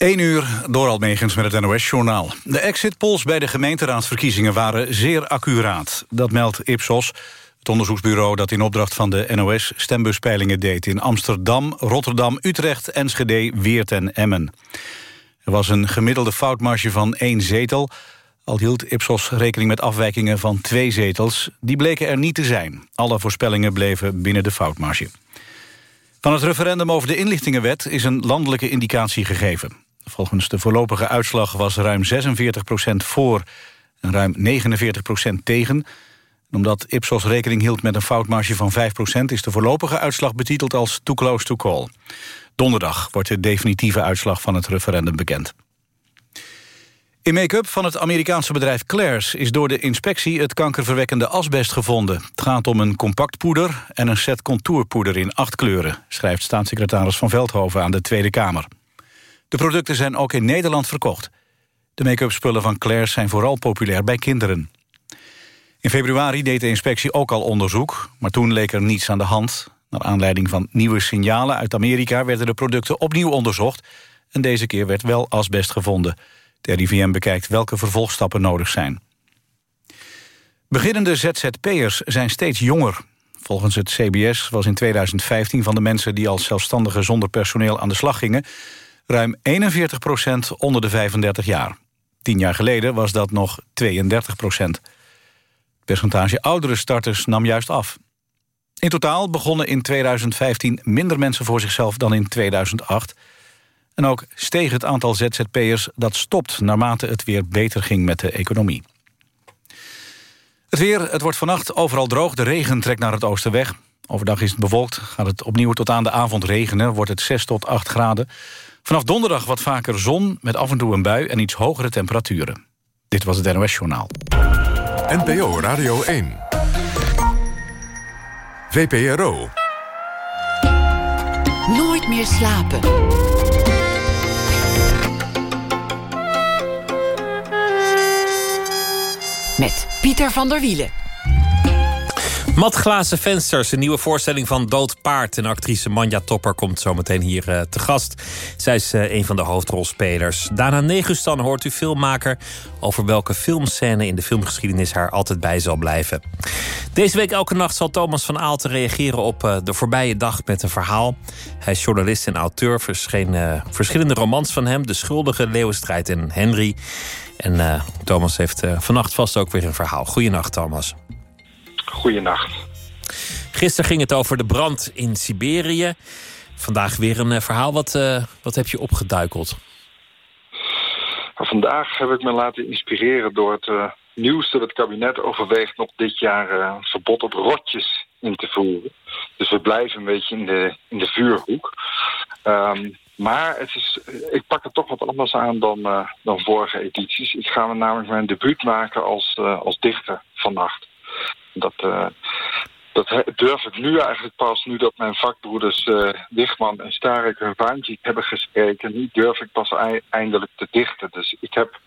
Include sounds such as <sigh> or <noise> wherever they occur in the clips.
1 uur door Almegens met het NOS-journaal. De exit polls bij de gemeenteraadsverkiezingen waren zeer accuraat. Dat meldt Ipsos, het onderzoeksbureau dat in opdracht van de NOS... stembuspeilingen deed in Amsterdam, Rotterdam, Utrecht, Enschede, Weert en Emmen. Er was een gemiddelde foutmarge van één zetel... al hield Ipsos rekening met afwijkingen van twee zetels. Die bleken er niet te zijn. Alle voorspellingen bleven binnen de foutmarge. Van het referendum over de inlichtingenwet is een landelijke indicatie gegeven. Volgens de voorlopige uitslag was ruim 46% voor en ruim 49% tegen. omdat Ipsos rekening hield met een foutmarge van 5% is de voorlopige uitslag betiteld als too close to call. Donderdag wordt de definitieve uitslag van het referendum bekend. In make-up van het Amerikaanse bedrijf Claire's is door de inspectie het kankerverwekkende asbest gevonden. Het gaat om een compact poeder en een set contourpoeder in acht kleuren, schrijft staatssecretaris Van Veldhoven aan de Tweede Kamer. De producten zijn ook in Nederland verkocht. De make-up spullen van Claire's zijn vooral populair bij kinderen. In februari deed de inspectie ook al onderzoek, maar toen leek er niets aan de hand. Naar aanleiding van nieuwe signalen uit Amerika werden de producten opnieuw onderzocht... en deze keer werd wel asbest gevonden. De RIVM bekijkt welke vervolgstappen nodig zijn. Beginnende ZZP'ers zijn steeds jonger. Volgens het CBS was in 2015 van de mensen die als zelfstandigen zonder personeel aan de slag gingen... ruim 41 procent onder de 35 jaar. Tien jaar geleden was dat nog 32 procent. Het percentage oudere starters nam juist af. In totaal begonnen in 2015 minder mensen voor zichzelf dan in 2008... En ook steeg het aantal ZZP'ers dat stopt... naarmate het weer beter ging met de economie. Het weer, het wordt vannacht overal droog. De regen trekt naar het oosten weg. Overdag is het bewolkt. Gaat het opnieuw tot aan de avond regenen. Wordt het 6 tot 8 graden. Vanaf donderdag wat vaker zon met af en toe een bui... en iets hogere temperaturen. Dit was het NOS Journaal. NPO Radio 1. VPRO. Nooit meer slapen. met Pieter van der Wielen. Matglazen vensters, een nieuwe voorstelling van Dood Paard. En actrice Manja Topper komt zometeen hier uh, te gast. Zij is uh, een van de hoofdrolspelers. Daarna Negustan hoort u filmmaker over welke filmscène in de filmgeschiedenis haar altijd bij zal blijven. Deze week elke nacht zal Thomas van Aalten reageren op uh, de voorbije dag met een verhaal. Hij is journalist en auteur, verscheen verschillende romans van hem: De Schuldige, Leeuwenstrijd en Henry. En Thomas heeft vannacht vast ook weer een verhaal. Goedenacht, Thomas. Goedenacht. Gisteren ging het over de brand in Siberië. Vandaag weer een uh, verhaal. Wat, wat heb je opgeduikeld? Vandaag heb ik me laten inspireren door het nieuws dat het kabinet overweegt nog dit jaar een verbod op rotjes in te voeren. Dus we blijven een beetje in de, in de vuurhoek. Um, maar het is, ik pak er toch wat anders aan dan, uh, dan vorige edities. Ik ga namelijk mijn debuut maken als, uh, als dichter vannacht. Dat, uh, dat durf ik nu eigenlijk pas, nu dat mijn vakbroeders Wichman en Starek hun vaantje hebben gespreken. Nu durf ik pas eindelijk te dichten. Dus ik heb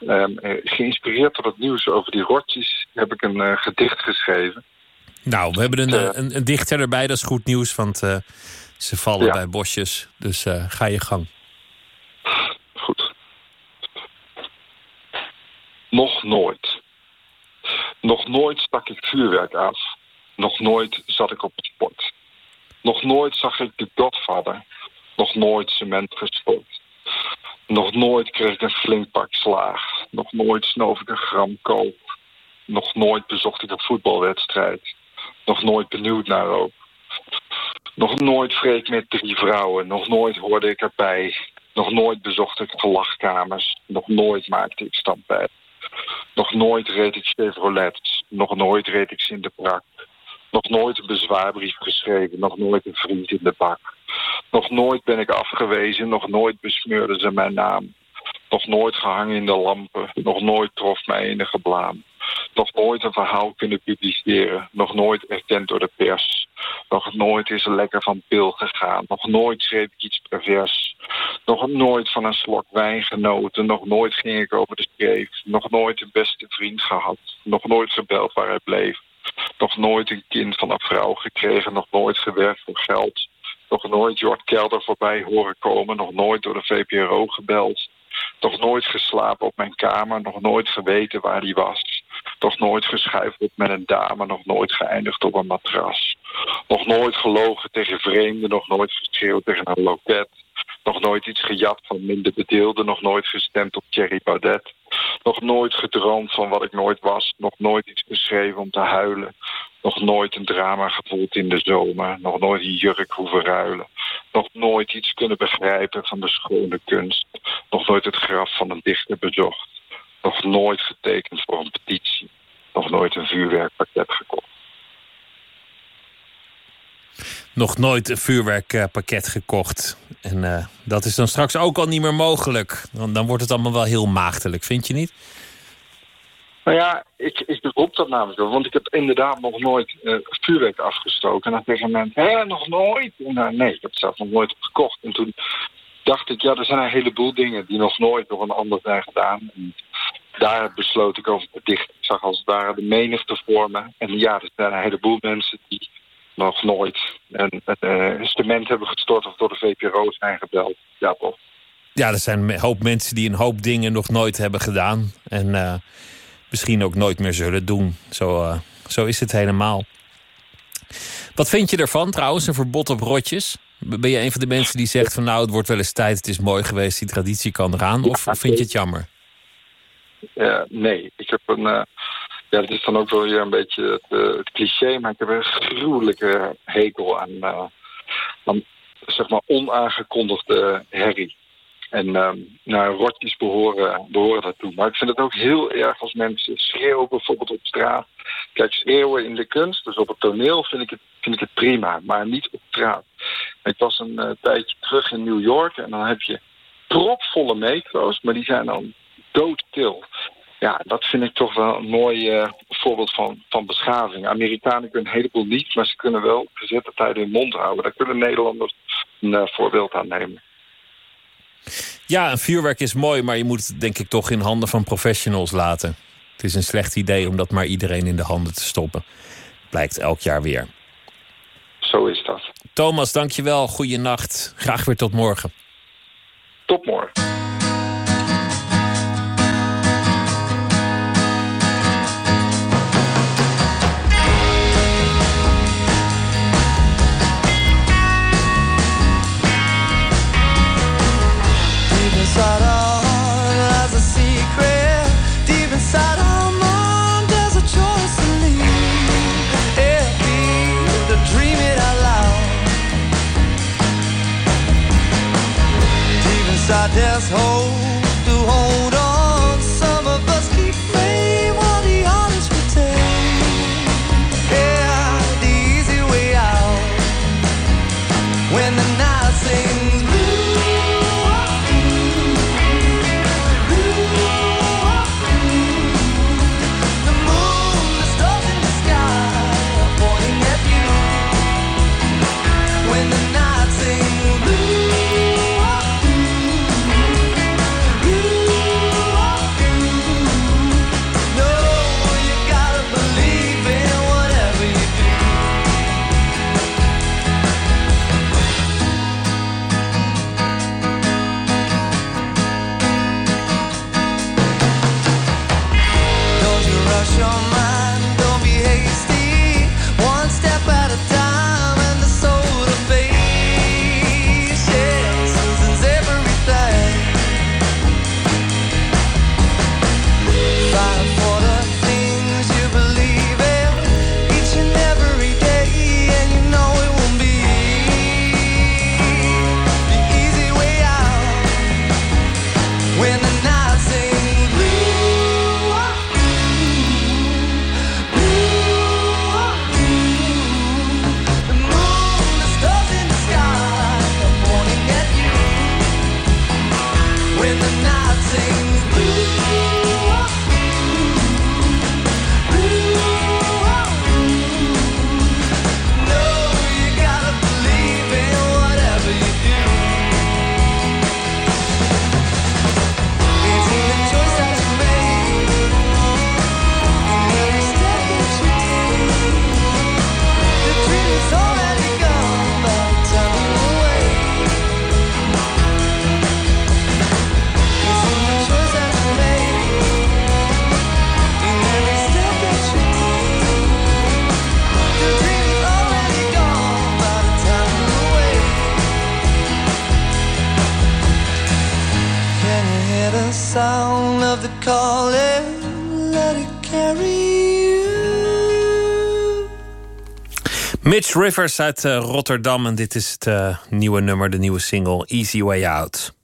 um, geïnspireerd door het nieuws over die rotjes, heb ik een gedicht geschreven. Nou, we hebben een, een, een, dichter erbij, dat is goed nieuws, want ze vallen bij bosjes, dus uh, ga je gang. Goed. Nog nooit. Nog nooit stak ik vuurwerk af. Nog nooit zat ik op het sport. Nog nooit zag ik de Godfather. Nog nooit cement gestort. Nog nooit kreeg ik een flink pak slaag. Nog nooit snoof ik een gram koop. Nog nooit bezocht ik een voetbalwedstrijd. Nog nooit benieuwd naar rook. Nog nooit vreek met drie vrouwen. Nog nooit hoorde ik erbij. Nog nooit bezocht ik gelachkamers. Nog nooit maakte ik stampij. Nog nooit reed ik Chevrolet. Nog nooit reed ik in de prak. Nog nooit een bezwaarbrief geschreven. Nog nooit een vriend in de bak. Nog nooit ben ik afgewezen. Nog nooit besmeurden ze mijn naam. Nog nooit gehangen in de lampen. Nog nooit trof mij enige blaam. Nog nooit een verhaal kunnen publiceren. Nog nooit erkend door de pers. Nog nooit is er lekker van pil gegaan. Nog nooit schreef ik iets pervers. Nog nooit van een slok wijn genoten. Nog nooit ging ik over de streep. Nog nooit een beste vriend gehad. Nog nooit gebeld waar hij bleef. Nog nooit een kind van een vrouw gekregen. Nog nooit gewerkt voor geld. Nog nooit Jort Kelder voorbij horen komen. Nog nooit door de VPRO gebeld. Nog nooit geslapen op mijn kamer. Nog nooit geweten waar die was. Nog nooit geschuifeld met een dame. Nog nooit geëindigd op een matras. Nog nooit gelogen tegen vreemden. Nog nooit geschreeuwd tegen een loket. Nog nooit iets gejat van minder bedeelden. Nog nooit gestemd op Thierry Baudet. Nog nooit gedroomd van wat ik nooit was. Nog nooit iets geschreven om te huilen. Nog nooit een drama gevoeld in de zomer. Nog nooit een jurk hoeven ruilen. Nog nooit iets kunnen begrijpen van de schone kunst. Nog nooit het graf van een dichter bezocht. Nog nooit getekend voor een petitie. Nog nooit een vuurwerkpakket gekocht. Nog nooit een vuurwerkpakket gekocht. En uh, dat is dan straks ook al niet meer mogelijk. Dan, dan wordt het allemaal wel heel maagdelijk, vind je niet? Nou ja, ik, ik beroep dat namelijk wel. Want ik heb inderdaad nog nooit uh, vuurwerk afgestoken. En dan tegen mensen, hé, nog nooit? En, nee, ik heb het zelf nog nooit gekocht. En toen dacht ik, ja, er zijn een heleboel dingen die nog nooit door een ander zijn gedaan. En daar besloot ik over te dichten. Ik zag als het ware de menigte vormen. En ja, er zijn een heleboel mensen die nog nooit een, een instrument hebben gestort of door de VPRO zijn gebeld. Ja, toch? Ja, er zijn een hoop mensen die een hoop dingen nog nooit hebben gedaan. En uh, misschien ook nooit meer zullen doen. Zo, uh, zo is het helemaal. Wat vind je ervan trouwens, een verbod op rotjes? Ben je een van de mensen die zegt van nou, het wordt wel eens tijd, het is mooi geweest, die traditie kan eraan? Of vind je het jammer? Nee, ik heb een. Uh, ja, dat is dan ook wel weer een beetje het, uh, het cliché, maar ik heb een gruwelijke hekel aan, aan zeg maar onaangekondigde herrie. En um, nou, rotjes behoren, behoren daartoe. Maar ik vind het ook heel erg als mensen schreeuwen, bijvoorbeeld op straat. Kijk, schreeuwen in de kunst, dus op het toneel, vind ik het, vind ik het prima, maar niet op straat. Ik was een tijdje terug in New York en dan heb je propvolle metro's, maar die zijn dan doodtil. Ja, dat vind ik toch wel een mooi uh, voorbeeld van, van beschaving. Amerikanen kunnen een heleboel niet, maar ze kunnen wel gezette tijden in mond houden. Daar kunnen Nederlanders een uh, voorbeeld aan nemen. Ja, een vuurwerk is mooi, maar je moet het denk ik toch in handen van professionals laten. Het is een slecht idee om dat maar iedereen in de handen te stoppen. Blijkt elk jaar weer. Zo is dat. Thomas, dankjewel. Goeienacht. Graag weer tot morgen. Tot morgen. asshole. Rivers uit eh, Rotterdam. En dit is het eh, nieuwe nummer, de nieuwe single Easy Way Out.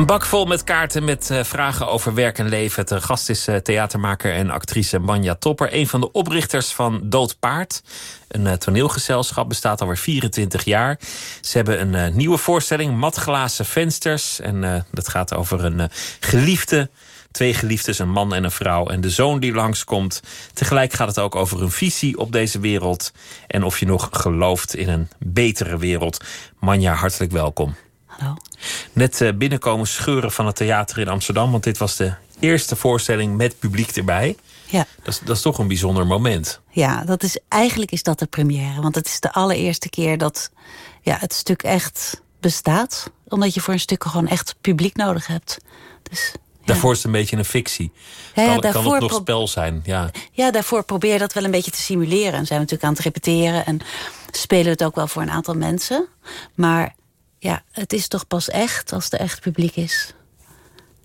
Een bak vol met kaarten met eh, vragen over werk en leven. De gast is eh, theatermaker en actrice Manja Topper. Een van de oprichters van Dood Paard. Een eh, toneelgezelschap bestaat alweer 24 jaar. Ze hebben een nieuwe voorstelling, Matglazen Vensters. En dat gaat over een geliefde. Twee geliefdes, een man en een vrouw. En de zoon die langskomt. Tegelijk gaat het ook over een visie op deze wereld. En of je nog gelooft in een betere wereld. Manja, hartelijk welkom. Hallo. Net eh, binnenkomen scheuren van het theater in Amsterdam. Want dit was de eerste voorstelling met publiek erbij. Ja. Dat is, dat is toch een bijzonder moment. Ja, dat is, eigenlijk is dat de première. Want het is de allereerste keer dat ja, het stuk echt bestaat. Omdat je voor een stuk gewoon echt publiek nodig hebt. Dus, ja. Daarvoor is het een beetje een fictie. Ja, ja, kan, kan daarvoor het nog spel zijn? Ja. Ja, daarvoor probeer je dat wel een beetje te simuleren. En zijn we natuurlijk aan het repeteren. En spelen we het ook wel voor een aantal mensen. Maar ja, het is toch pas echt als er echt publiek is.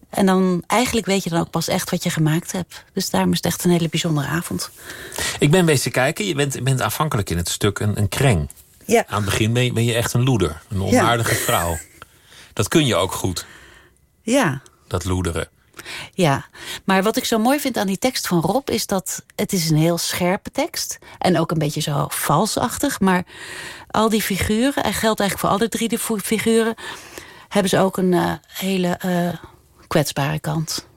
En dan eigenlijk weet je dan ook pas echt wat je gemaakt hebt. Dus daarom is het echt een hele bijzondere avond. Ik ben bezig kijken. Je bent, je bent aanvankelijk in het stuk een, een kreng. Ja. Aan het begin ben je, ben je echt een loeder. Een onaardige vrouw. Dat kun je ook goed, Ja, dat loederen. Ja, maar wat ik zo mooi vind aan die tekst van Rob is dat het is een heel scherpe tekst en ook een beetje zo valsachtig, maar al die figuren, en geldt eigenlijk voor alle drie de figuren, hebben ze ook een eh, hele eh, kwetsbare kant,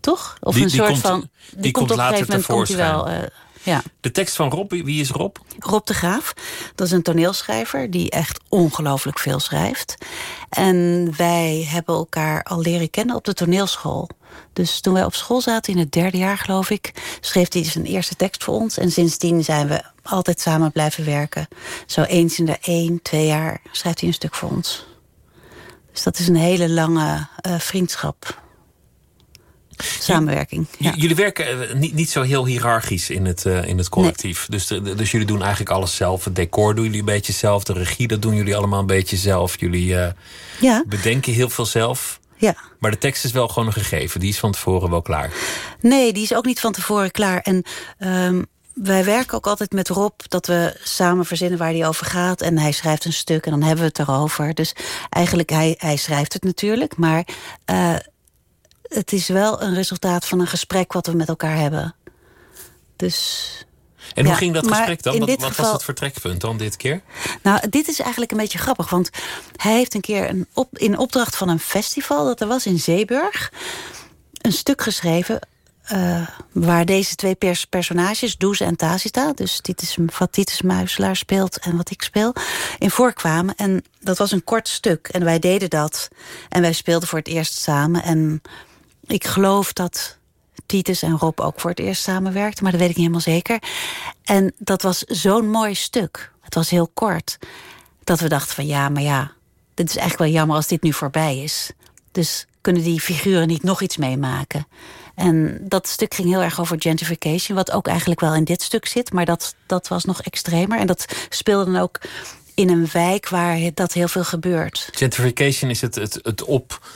toch? Of Die- een die soort komt- van die komt op een later gegeven moment komt wel. eh, ja. De tekst van Rob, wie- wie is Rob? Rob de Graaf, dat is een toneelschrijver die echt ongelooflijk veel schrijft. En wij hebben elkaar al leren kennen op de toneelschool. Dus toen wij op school zaten, in het derde jaar geloof ik, schreef hij zijn eerste tekst voor ons. En sindsdien zijn we altijd samen blijven werken. Zo eens in de één, twee jaar schrijft hij een stuk voor ons. Dus dat is een hele lange eh, vriendschap. Samenwerking. Ja. Jullie werken eh, niet, niet zo heel hiërarchisch in het, eh, in het collectief. Dus, de- dus jullie doen eigenlijk alles zelf. Het decor doen jullie een beetje zelf. De regie, dat doen jullie allemaal een beetje zelf. Jullie ja, bedenken heel veel zelf. Ja. Maar de tekst is wel gewoon een gegeven. Die is van tevoren wel klaar. Nee, die is ook niet van tevoren klaar. En ehm, wij werken ook altijd met Rob dat we samen verzinnen waar hij over gaat. En hij schrijft een stuk en dan hebben we het erover. Dus eigenlijk, hij, hij schrijft het natuurlijk. Maar eh, het is wel een resultaat van een gesprek wat we met elkaar hebben. Dus En hoe Ja, ging dat gesprek dan? Wat, was het vertrekpunt dan dit keer? Nou, dit is eigenlijk een beetje grappig. Want hij heeft een keer een op, in opdracht van een festival dat er was in Zeeburg. een stuk geschreven. eh, waar deze twee pers personages, Doeze en Tacita, dus Titus, wat Titus Muiselaar speelt en wat ik speel, in voorkwamen. En dat was een kort stuk. En wij deden dat. En wij speelden voor het eerst samen. En ik geloof dat Titus en Rob ook voor het eerst samenwerkten, maar dat weet ik niet helemaal zeker. En dat was zo'n mooi stuk. Het was heel kort. Dat we dachten van ja, maar ja, dit is eigenlijk wel jammer als dit nu voorbij is. Dus kunnen die figuren niet nog iets meemaken? En dat stuk ging heel erg over gentrification, wat ook eigenlijk wel in dit stuk zit, maar dat, dat was nog extremer. En dat speelde dan ook in een wijk waar dat heel veel gebeurt. Gentrification is het, het, het op,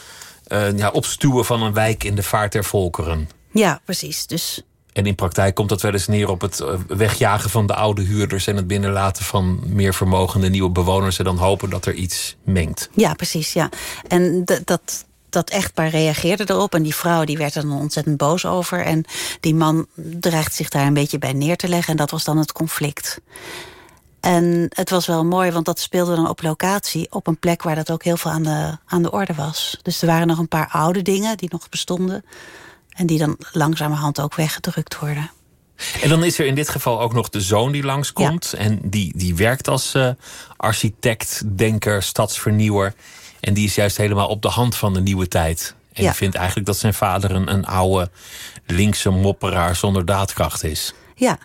eh, ja, opstuwen van een wijk in de vaart der volkeren. Ja, precies. Dus En in praktijk komt dat wel eens neer op het eh, wegjagen van de oude huurders en het binnenlaten van meer vermogende nieuwe bewoners en dan hopen dat er iets mengt. Ja, precies, ja. En dat, dat echtpaar reageerde erop. En die vrouw die werd er dan ontzettend boos over. En die man dreigt zich daar een beetje bij neer te leggen. En dat was dan het conflict. En het was wel mooi, want dat speelde dan op locatie... op een plek waar dat ook heel veel aan de, aan de orde was. Dus er waren nog een paar oude dingen die nog bestonden... en die dan langzamerhand ook weggedrukt worden. En dan is er in dit geval ook nog de zoon die langskomt. En die, die werkt als eh, architect, denker, stadsvernieuwer. En die is juist helemaal op de hand van de nieuwe tijd. En Ja. die vindt eigenlijk dat zijn vader een, een oude linkse mopperaar zonder daadkracht is. Ja.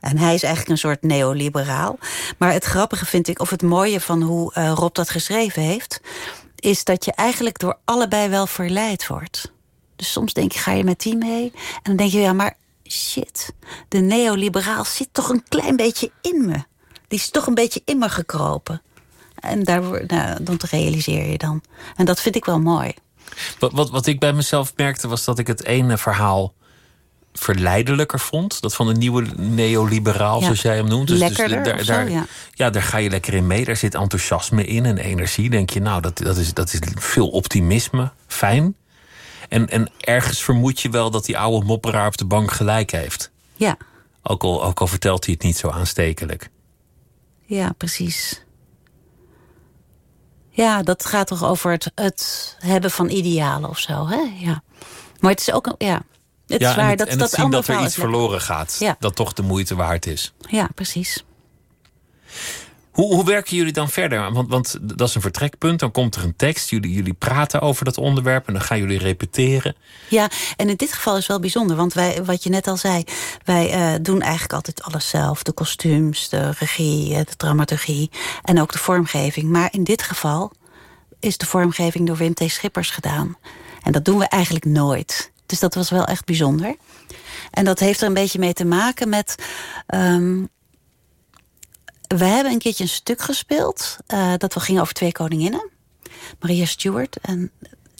En hij is eigenlijk een soort neoliberaal. Maar het grappige vind ik, of het mooie van hoe eh, Rob dat geschreven heeft... is dat je eigenlijk door allebei wel verleid wordt. Dus soms denk je, ga je met die mee? En dan denk je, ja, maar shit, de neoliberaal zit toch een klein beetje in me. die is toch een beetje in me gekropen. En daar, nou, dan realiseer je dan. En dat vind ik wel mooi. Wat, wat, wat ik bij mezelf merkte was dat ik het ene verhaal verleidelijker vond. Dat van de nieuwe neoliberaal, Ja. zoals jij hem noemt. Lekkerder daar, of zo, daar, ja. ja, daar ga je lekker in mee. Daar zit enthousiasme in en energie. Denk je, nou, dat, dat, is, dat is veel optimisme. Fijn. En, en ergens vermoed je wel dat die oude mopperaar op de bank gelijk heeft. Ja, Ook al, ook al vertelt hij het niet zo aanstekelijk. ja, precies. Ja, dat gaat toch over het, het hebben van idealen of zo, hè? Ja. Maar het is ook ja. Het ja, is waar en het, dat en dat het zien dat er iets verloren gaat. Ja. Dat toch de moeite waard is. Ja, precies. Hoe, hoe werken jullie dan verder? Want, want dat is een vertrekpunt. Dan komt er een tekst. Jullie, jullie praten over dat onderwerp. En dan gaan jullie repeteren. Ja, en in dit geval is wel bijzonder, want wij, wat je net al zei, wij eh, doen eigenlijk altijd alles zelf: de kostuums, de regie, eh, de dramaturgie en ook de vormgeving. Maar in dit geval is de vormgeving door Wim T. Schippers gedaan. En dat doen we eigenlijk nooit. Dus dat was wel echt bijzonder. En dat heeft er een beetje mee te maken met. ehm, we hebben een keertje een stuk gespeeld. eh, dat we gingen over twee koninginnen. Maria Stuart en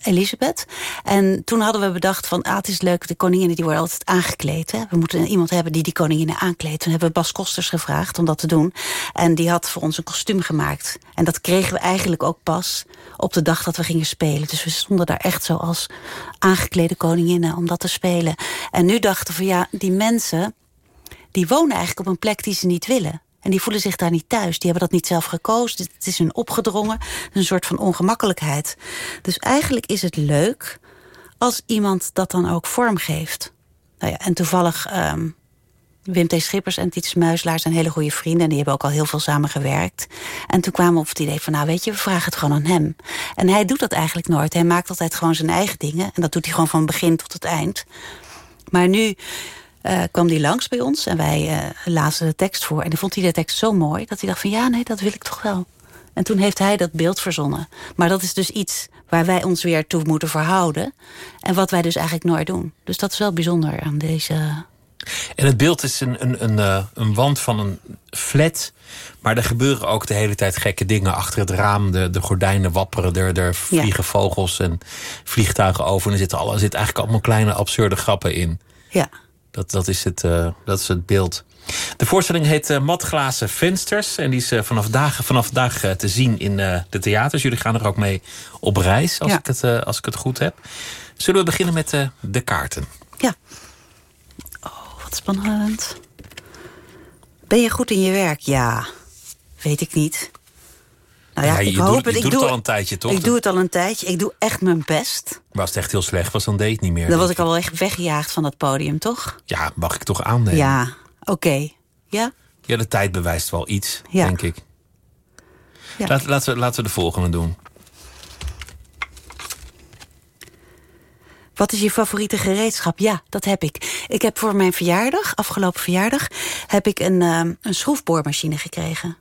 Elisabeth. En toen hadden we bedacht van, ah, het is leuk, de koninginnen die worden altijd aangekleed. Hè? We moeten iemand hebben die die koninginnen aankleedt. Toen hebben we Bas Kosters gevraagd om dat te doen. En die had voor ons een kostuum gemaakt. En dat kregen we eigenlijk ook pas op de dag dat we gingen spelen. Dus we stonden daar echt zo als aangeklede koninginnen om dat te spelen. En nu dachten we, ja, die mensen die wonen eigenlijk op een plek die ze niet willen. En die voelen zich daar niet thuis. Die hebben dat niet zelf gekozen. Het is hun opgedrongen. Een soort van ongemakkelijkheid. Dus eigenlijk is het leuk als iemand dat dan ook vormgeeft. Nou ja, en toevallig ehm, Wim T. Schippers en Tiets Muislaar zijn hele goede vrienden. En die hebben ook al heel veel samen gewerkt. En toen kwamen we op het idee van, nou weet je, we vragen het gewoon aan hem. En hij doet dat eigenlijk nooit. Hij maakt altijd gewoon zijn eigen dingen. En dat doet hij gewoon van begin tot het eind. Maar nu eh, kwam hij langs bij ons en wij eh lazen de tekst voor. En dan vond hij de tekst zo mooi dat hij dacht van ja, nee, dat wil ik toch wel. En toen heeft hij dat beeld verzonnen. Maar dat is dus iets waar wij ons weer toe moeten verhouden. En wat wij dus eigenlijk nooit doen. Dus dat is wel bijzonder aan deze. En het beeld is een, een, een, eh, een wand van een flat. Maar er gebeuren ook de hele tijd gekke dingen achter het raam. De, de gordijnen wapperen, er, er vliegen vogels en vliegtuigen over. En er zitten, alle, er zitten eigenlijk allemaal kleine absurde grappen in. Ja. Dat, dat, is, het, eh, dat is het beeld. De voorstelling heet eh, Matglazen Vensters. En die is eh, vanaf, dagen, vanaf vandaag te zien in de theaters. Jullie gaan er ook mee op reis, als, Ja. ik, het, als ik het goed heb. Zullen we beginnen met de kaarten? Ja. Oh, wat spannend. Ben je goed in je werk? Ja. Weet ik niet. Nou ja, Ja, je ik doet- hoop je het. Ik doet doe het al een tijdje, toch? Ik doe het al een tijdje. Ik doe echt mijn best. Maar als het echt heel slecht was, dan deed niet meer. Dan was ik al wel echt weggejaagd van dat podium, toch? Ja, mag ik toch aannemen? Ja, oké. Ja? Ja, de tijd bewijst wel iets, Ja. denk ik. Ja. Laat, laten, we, laten we de volgende doen. Wat is je favoriete gereedschap? Ja, dat heb ik. Ik heb voor mijn verjaardag, afgelopen verjaardag... heb ik een, ehm, een schroefboormachine gekregen.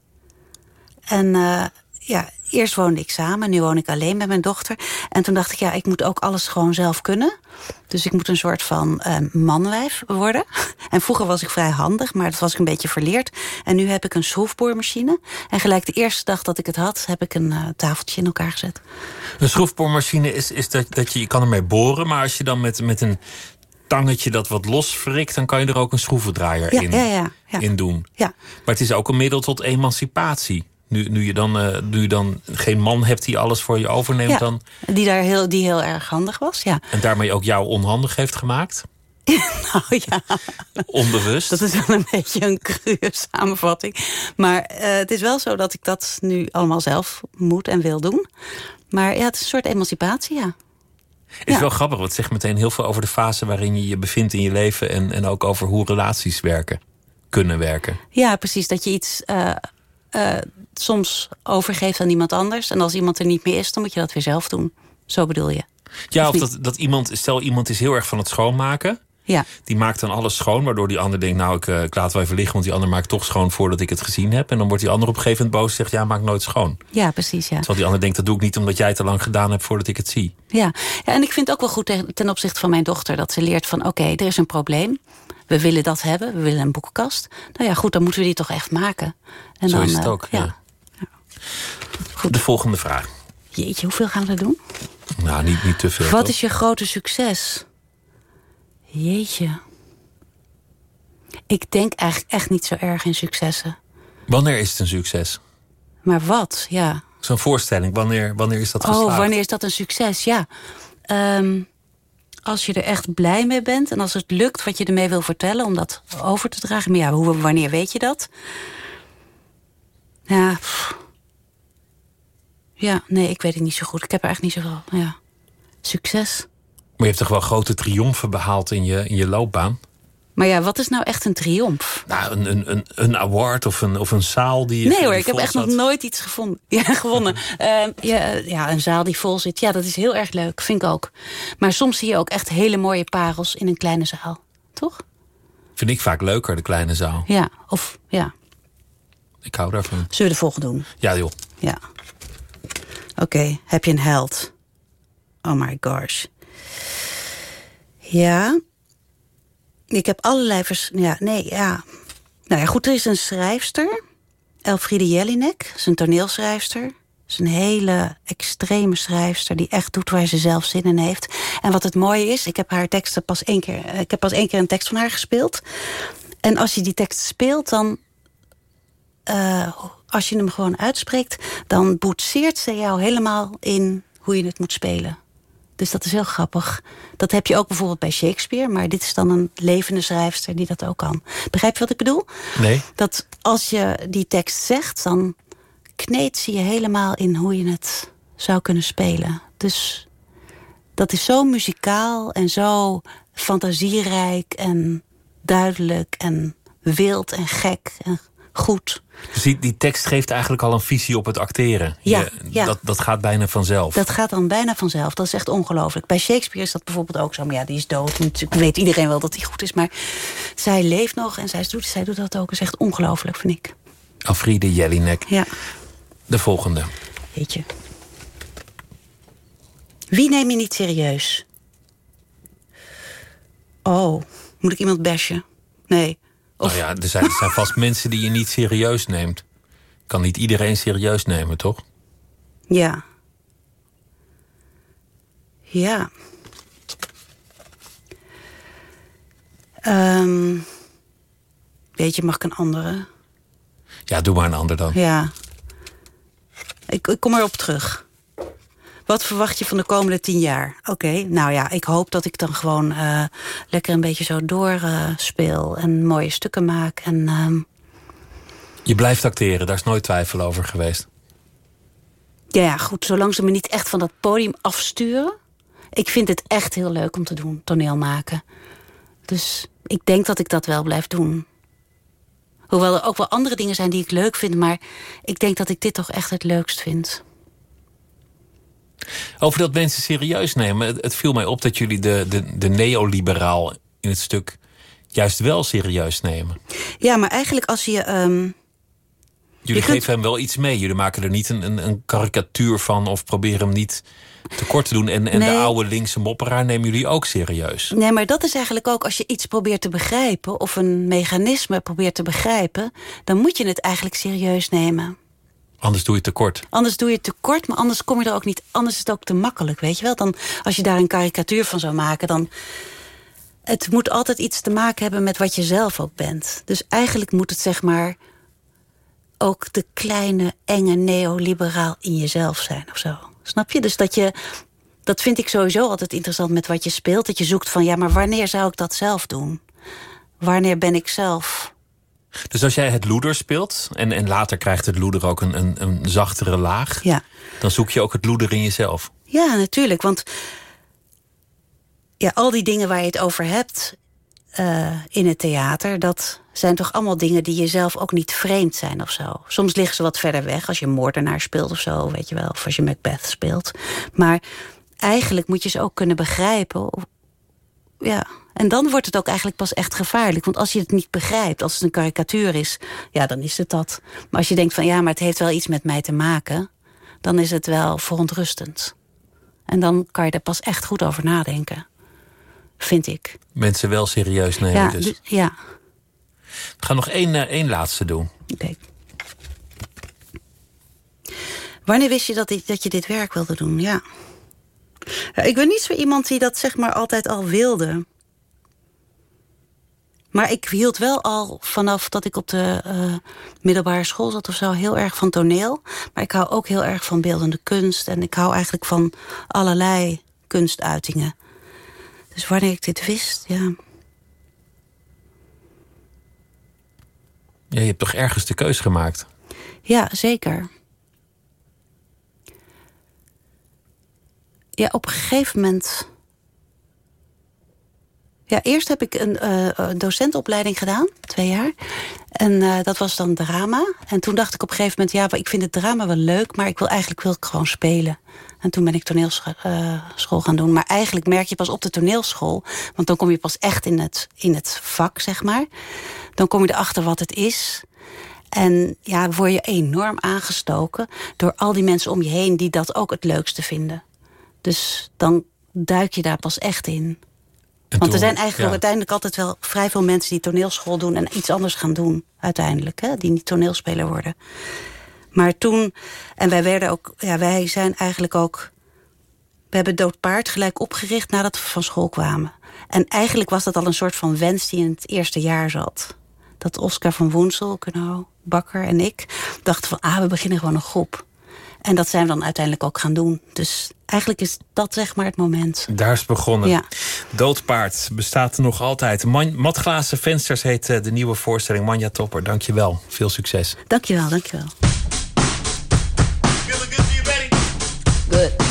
En eh, ja, eerst woonde ik samen, nu woon ik alleen met mijn dochter. En toen dacht ik, ja, ik moet ook alles gewoon zelf kunnen. Dus ik moet een soort van ehm, manwijf worden. <laughs> En vroeger was ik vrij handig, maar dat was ik een beetje verleerd. En nu heb ik een schroefboormachine. En gelijk de eerste dag dat ik het had, heb ik een eh, tafeltje in elkaar gezet. Een schroefboormachine is, is dat, dat je, je kan ermee boren, maar als je dan met, met een tangetje dat wat losfrikt, dan kan je er ook een schroevendraaier Ja, in, ja, ja, ja. in doen. Ja. Maar het is ook een middel tot emancipatie. Nu, nu, je dan, eh, nu je dan geen man hebt die alles voor je overneemt, Ja, dan, die, daar heel, die heel erg handig was, ja. en daarmee ook jou onhandig heeft gemaakt, <laughs> Nou ja, onbewust. dat is wel een beetje een cruwe samenvatting. Maar eh, het is wel zo dat ik dat nu allemaal zelf moet en wil doen. Maar ja, het is een soort emancipatie, ja. Het is Ja. wel grappig, want het zegt meteen heel veel over de fase waarin je je bevindt in je leven en, en ook over hoe relaties werken, kunnen werken. Ja, precies. Dat je iets eh, soms overgeeft aan iemand anders. En als iemand er niet meer is, dan moet je dat weer zelf doen. Zo bedoel je. Ja, Of dat, dat iemand, stel iemand is heel erg van het schoonmaken. Ja. Die maakt dan alles schoon, waardoor die ander denkt... nou, ik, eh, ik laat wel even liggen, want die ander maakt toch schoon... voordat ik het gezien heb. En dan wordt die ander op een gegeven moment boos en zegt... ja, maak nooit schoon. Ja, precies, ja. Terwijl die ander denkt, dat doe ik niet omdat jij het te lang gedaan hebt... voordat ik het zie. Ja. ja, en ik vind het ook wel goed ten, ten opzichte van mijn dochter... dat ze leert van, oké, er is een probleem. We willen dat hebben, we willen een boekenkast. Nou ja, goed, dan moeten we die toch echt maken. En Zo dan, is het eh, ook, ja. De volgende vraag. Jeetje, hoeveel gaan we doen? Nou, niet, niet te veel. Wat toch? is je grote succes? Jeetje. Ik denk eigenlijk echt niet zo erg in successen. Wanneer is het een succes? Maar wat, ja. Zo'n voorstelling, wanneer, wanneer is dat geslaagd? Oh, wanneer is dat een succes? Ja. Ehm, als je er echt blij mee bent en als het lukt wat je ermee wil vertellen om dat over te dragen. Maar ja, hoe, wanneer weet je dat? Ja. pff. Ja, nee, ik weet het niet zo goed. Ik heb er echt niet zoveel. Ja. Succes. Maar je hebt toch wel grote triomfen behaald in je, in je loopbaan? Maar ja, wat is nou echt een triomf? Nou, een, een, een, een award of een, of een zaal die Nee hoor, ik heb echt nog nooit iets gevonden. <laughs> Ja, gewonnen. <laughs> Ehm, ja, ja, een zaal die vol zit. Ja, dat is heel erg leuk. Vind ik ook. Maar soms zie je ook echt hele mooie parels in een kleine zaal. Toch? Vind ik vaak leuker, de kleine zaal. Ja, of ja. Ik hou daarvan. Zullen we de volgende doen? Ja, joh. Ja. Oké, heb je een held? Oh my gosh. Ja. Ik heb allerlei vers... Ja, nee, ja. Nou ja, goed, er is een schrijfster. Elfriede Jelinek. Is een toneelschrijfster. Is een hele extreme schrijfster die echt doet waar ze zelf zin in heeft. En wat het mooie is, ik heb haar teksten pas één keer... eh, Ik heb pas één keer een tekst van haar gespeeld. En als je die tekst speelt, dan eh, als je hem gewoon uitspreekt, dan boetseert ze jou helemaal in hoe je het moet spelen. Dus dat is heel grappig. Dat heb je ook bijvoorbeeld bij Shakespeare, maar dit is dan een levende schrijfster die dat ook kan. Begrijp je wat ik bedoel? Nee? Dat als je die tekst zegt, dan kneedt ze je helemaal in hoe je het zou kunnen spelen. Dus dat is zo muzikaal en zo fantasierijk en duidelijk en wild en gek en goed. Dus die, die tekst geeft eigenlijk al een visie op het acteren. Ja, Je- ja. Dat, dat gaat bijna vanzelf. Dat gaat dan bijna vanzelf. Dat is echt ongelooflijk. Bij Shakespeare is dat bijvoorbeeld ook zo. Maar ja, die is dood. Natuurlijk weet iedereen wel dat hij goed is. Maar zij leeft nog en zij doet, zij doet dat ook. Dat is echt ongelooflijk, vind ik. Alfriede Jelinek. Ja, De volgende. weet je. Wie neem je niet serieus? Oh, moet ik iemand bashen? Nee. Of, Nou ja, er zijn, er zijn vast mensen die je niet serieus neemt. Kan niet iedereen serieus nemen, toch? Ja. Ja. Ehm, weet je, mag ik een andere? Ja, doe maar een ander dan. Ja. Ik, ik kom erop terug. Wat verwacht je van de komende tien jaar? Oké, nou ja, ik hoop dat ik dan gewoon eh, lekker een beetje zo doorspeel speel en mooie stukken maak. En ehm, Je blijft acteren, daar is nooit twijfel over geweest. Ja, ja, goed, zolang ze me niet echt van dat podium afsturen. Ik vind het echt heel leuk om te doen, toneel maken. Dus ik denk dat ik dat wel blijf doen. Hoewel er ook wel andere dingen zijn die ik leuk vind... maar ik denk dat ik dit toch echt het leukst vind. Over dat mensen serieus nemen. Het, het viel mij op dat jullie de, de, de neoliberaal in het stuk juist wel serieus nemen. Ja, maar eigenlijk als je... ehm, Jullie kunt- geven hem wel iets mee. Jullie maken er niet een, een, een karikatuur van of proberen hem niet tekort te doen. En, en de oude linkse mopperaar nemen jullie ook serieus. Nee, maar dat is eigenlijk ook als je iets probeert te begrijpen... of een mechanisme probeert te begrijpen... dan moet je het eigenlijk serieus nemen. Anders doe je tekort. Anders doe je het te kort, maar anders kom je er ook niet. Anders is het ook te makkelijk, weet je wel? Dan, als je daar een karikatuur van zou maken, dan. Het moet altijd iets te maken hebben met wat je zelf ook bent. Dus eigenlijk moet het zeg maar. ook de kleine, enge neoliberaal in jezelf zijn of zo. Snap je? Dus dat je. Dat vind ik sowieso altijd interessant met wat je speelt. Dat je zoekt van ja, maar wanneer zou ik dat zelf doen? Wanneer ben ik zelf Dus als jij het loeder speelt, en, en later krijgt het loeder ook een, een, een zachtere laag, Ja. dan zoek je ook het loeder in jezelf. Ja, natuurlijk. Want ja, al die dingen waar je het over hebt eh, in het theater, dat zijn toch allemaal dingen die jezelf ook niet vreemd zijn of zo. Soms liggen ze wat verder weg als je moordenaar speelt of zo, weet je wel, of als je Macbeth speelt. Maar eigenlijk moet je ze ook kunnen begrijpen. Of- Ja, En dan wordt het ook eigenlijk pas echt gevaarlijk. Want als je het niet begrijpt, als het een karikatuur is... ja, dan is het dat. Maar als je denkt van ja, maar het heeft wel iets met mij te maken... dan is het wel verontrustend. En dan kan je er pas echt goed over nadenken. Vind ik. Mensen wel serieus nemen Ja, dus. dus- ja. We gaan nog één, eh, één laatste doen. Oké. Wanneer wist je dat, dit- dat je dit werk wilde doen? Ja. Ja, Ik ben niet zo iemand die dat zeg maar altijd al wilde. Maar ik hield wel al vanaf dat ik op de eh, middelbare school zat of zo heel erg van toneel. Maar ik hou ook heel erg van beeldende kunst. En ik hou eigenlijk van allerlei kunstuitingen. Dus wanneer ik dit wist, ja. Ja, je hebt toch ergens de keus gemaakt? Ja, zeker. Ja, op een gegeven moment. Ja, eerst heb ik een eh, eh, docentopleiding gedaan, twee jaar. En eh, dat was dan drama. En toen dacht ik op een gegeven moment, ja, ik vind het drama wel leuk, maar ik wil eigenlijk wil ik gewoon spelen. En toen ben ik toneelschool gaan doen. Maar eigenlijk merk je pas op de toneelschool, want dan kom je pas echt in het, in het vak, zeg maar. Dan kom je erachter wat het is. En ja, word je enorm aangestoken door al die mensen om je heen die dat ook het leukste vinden. Dus dan duik je daar pas echt in. Want er zijn eigenlijk ja. uiteindelijk altijd wel vrij veel mensen die toneelschool doen en iets anders gaan doen, uiteindelijk, hè, die niet toneelspeler worden. Maar toen, en wij werden ook, ja, wij zijn eigenlijk ook. We hebben Dood Paard gelijk opgericht nadat we van school kwamen. En eigenlijk was dat al een soort van wens die in het eerste jaar zat. Dat Oscar van Woensel, Kuno, Bakker en ik dachten van, ah, we beginnen gewoon een groep. En dat zijn we dan uiteindelijk ook gaan doen. Dus eigenlijk is dat zeg maar het moment. Daar is het begonnen. Ja. Doodpaard bestaat er nog altijd. Man, Matglazen Vensters heet eh, de nieuwe voorstelling. Manja Topper, dank je wel. Veel succes. Dankjewel, dankjewel. Good.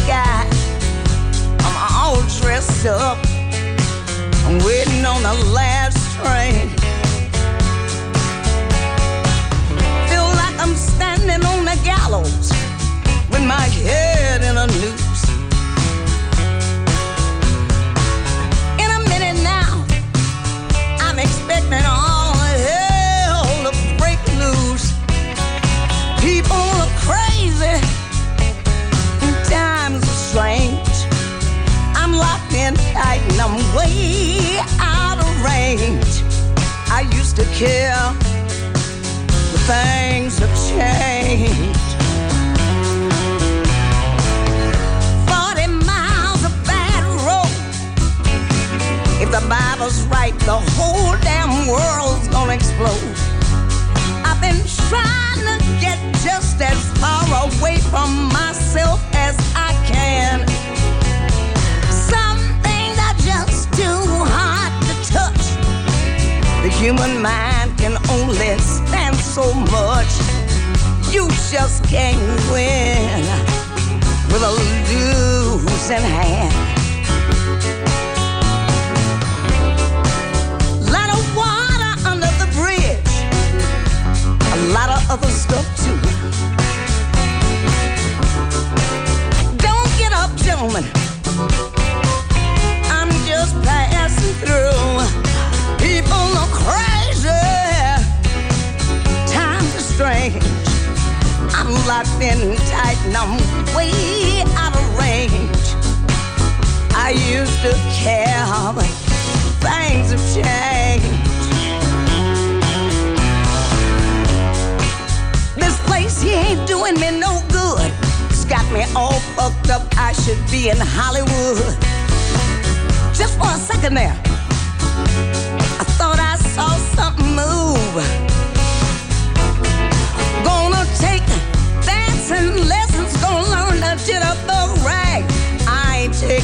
Sky. I'm all dressed up. I'm waiting on the last train. Feel like I'm standing on the gallows with my head in a noose.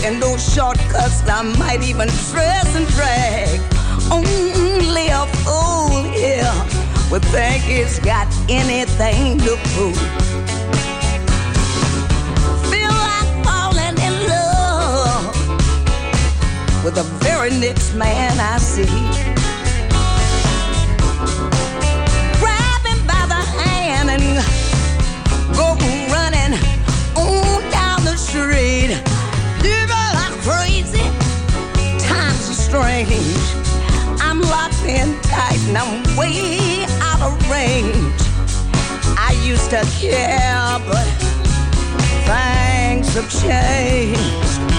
Taking no shortcuts, I might even dress and drag. Only a fool here would think he's got anything to prove. Feel like falling in love with the very next man I see. Strange. I'm locked in tight and I'm way out of range. I used to care, but things have changed.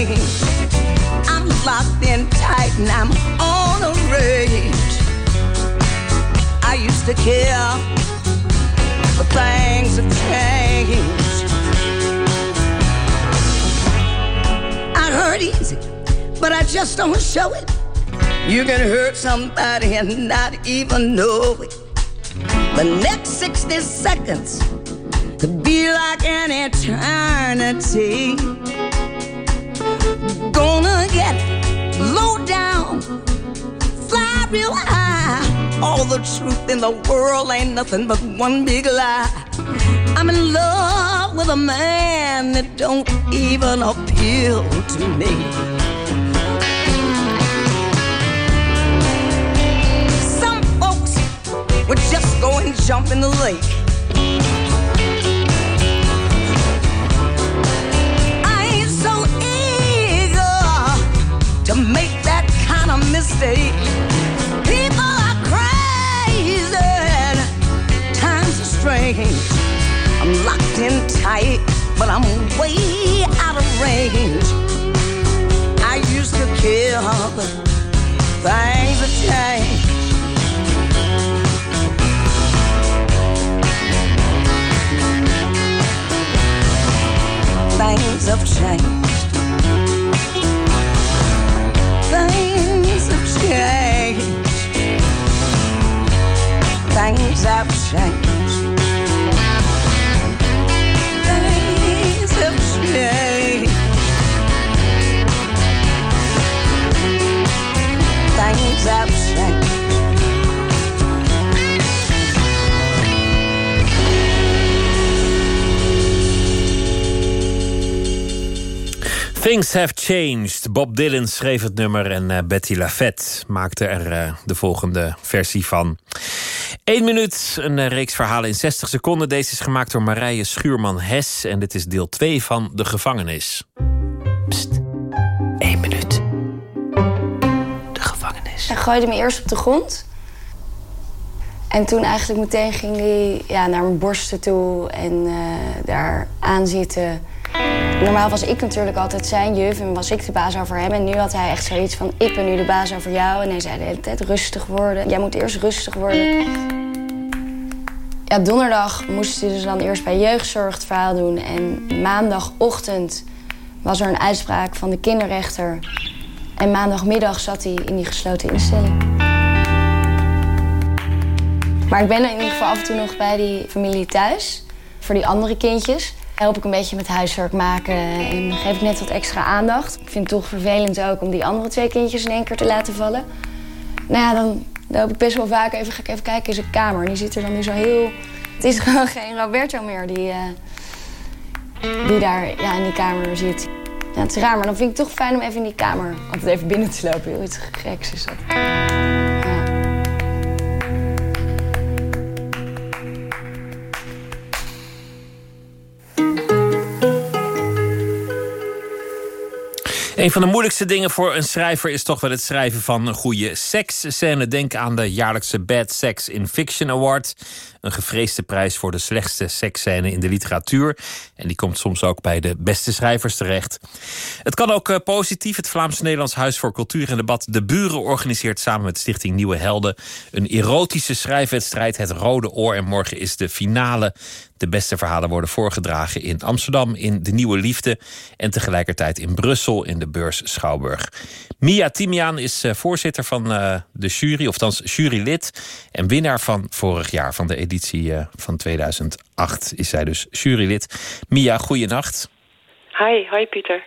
I'm locked in tight and I'm on a rage. I used to care but things have changed. I hurt easy, but I just don't show it. You can hurt somebody and not even know it. The next 60 seconds could be like an eternity. Gonna get low down, fly real high. All the truth in the world ain't nothing but one big lie. I'm in love with a man that don't even appeal to me. Some folks would just go and jump in the lake. People are crazy, times are strange. I'm locked in tight, but I'm way out of range. I used to but things. Things have changed. Changed. Things have changed. Things have changed. Things Have Changed. Bob Dylan schreef het nummer en eh, Betty Lafette maakte er eh, de volgende versie van. Eén minuut, een eh, reeks verhalen in 60 seconden. Deze is gemaakt door Marije Schuurman-Hes en dit is deel 2 van De Gevangenis. Eén minuut. De gevangenis. Hij gooide me eerst op de grond. En toen eigenlijk meteen ging hij ja, naar mijn borsten toe en eh, daar aan zitten. Normaal was ik natuurlijk altijd zijn juf en was ik de baas over hem. En nu had hij echt zoiets van, ik ben nu de baas over jou. En hij zei de hele tijd rustig worden. Jij moet eerst rustig worden. Ja, donderdag moest hij dus dan eerst bij jeugdzorg het verhaal doen. En maandagochtend was er een uitspraak van de kinderrechter. En maandagmiddag zat hij in die gesloten instelling. Maar ik ben in ieder geval af en toe nog bij die familie thuis. Voor die andere kindjes. Help ik een beetje met huiswerk maken en geef ik net wat extra aandacht. Ik vind het toch vervelend ook om die andere twee kindjes in één keer te laten vallen. Nou ja, dan loop ik best wel vaak even, ga ik even kijken in zijn kamer. Die zit er dan nu zo heel... Het is <laughs> gewoon geen Roberto meer die, eh, die daar ja, in die kamer zit. Ja, het is raar, maar dan vind ik het toch fijn om even in die kamer altijd even binnen te lopen. Heel iets geks is dat. Een van de moeilijkste dingen voor een schrijver is toch wel het schrijven van een goede seksscène. Denk aan de jaarlijkse Bad Sex in Fiction Award. Een gevreesde prijs voor de slechtste seksscène in de literatuur. En die komt soms ook bij de beste schrijvers terecht. Het kan ook eh, positief. Het Vlaams-Nederlands Huis voor Cultuur en Debat De Buren organiseert samen met Stichting Nieuwe Helden een erotische schrijfwedstrijd. Het Rode Oor. En morgen is de finale. De beste verhalen worden voorgedragen in Amsterdam, in De Nieuwe Liefde. En tegelijkertijd in Brussel, in de beurs Schouwburg. Mia Timiaan is eh, voorzitter van eh, de jury, of althans jurylid. En winnaar van vorig jaar, van de editie eh, van 2008, is zij dus jurylid. Mia, goeienacht. Hi, hi Pieter.